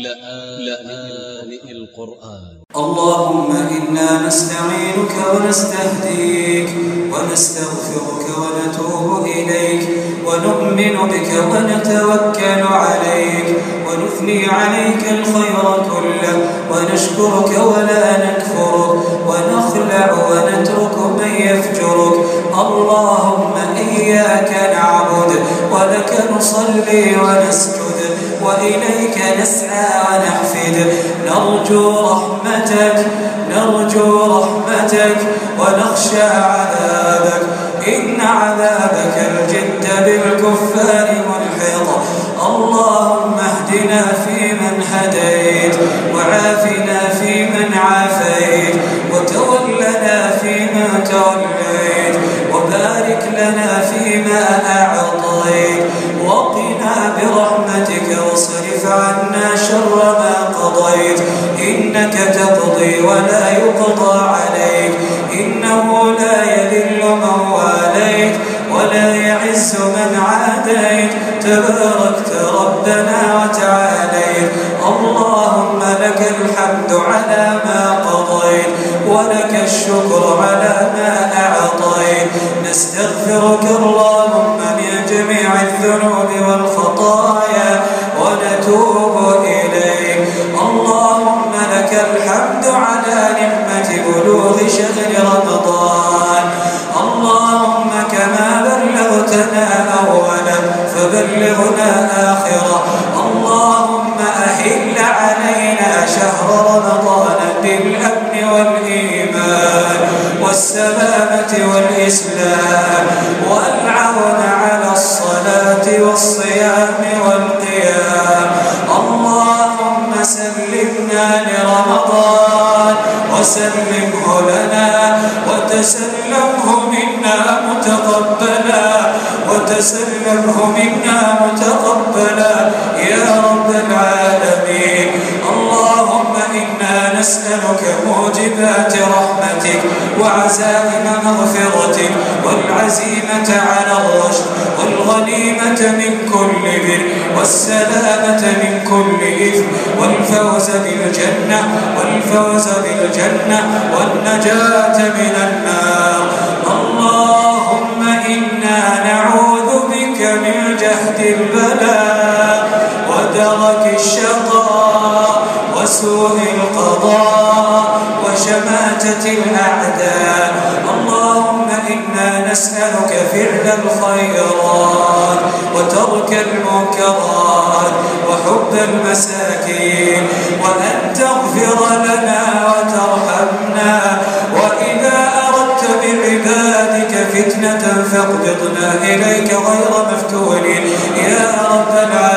لآن القرآن اللهم إنا نستعينك ونستهديك ونستغفرك ونتوب إليك ونؤمن بك ونتوكل عليك ونثني عليك الخير كله ونشكرك ولا نكفرك ونخلع ونترك من يفجرك. اللهم إياك نعبد ولك نصلي ونسجد. وإليك نسعى ونحفد. نرجو رحمتك نرجو رحمتك ونخشى عذابك. إن عذابك الجد بالكفار ملحظ اللهم اهدنا فيمن هديت وعافنا فيمن عافيت وتولنا فيما توليت وبارك لنا فيما إنك تقضي ولا يقضى عليك. إنه لا يذل من واليت ولا يعز من عاديت. تباركت ربنا وتعاليت. اللهم لك الحمد على ما قضيت ولك الشكر على ما أعطيت. نستغفرك اللهم من جميع الذنوب والخطايا ونتوب إليك الحمد على نعمة بلوغ شهر رمضان. اللهم كما بلغتنا أولا فبلغنا آخرا. اللهم أهل علينا شهر رمضان بالأمن والإيمان والسلامة والإسلام. وألعون على الصلاة والصيام والقيام سلمنا لرمضان وسلمه لنا وتسلمه منا متقبلا. وتسلمه منا متقبلا. يا رب العالمين. نسألك موجبات رحمتك وعزائم مغفرتك والعزيمة على الرشد والغنيمة من كل بر والسلامة من كل إثم والفوز بالجنة والفوز بالجنة والنجاة من النار اللهم إنا نعوذ بك من جهد البلاء نسألك فعل الخيرات وترك المنكرات وحب المساكين وأن تغفر لنا وترحمنا وإذا أردت بعبادك فتنة فاقبضنا إليك غير مفتونين. يا رب العالمين.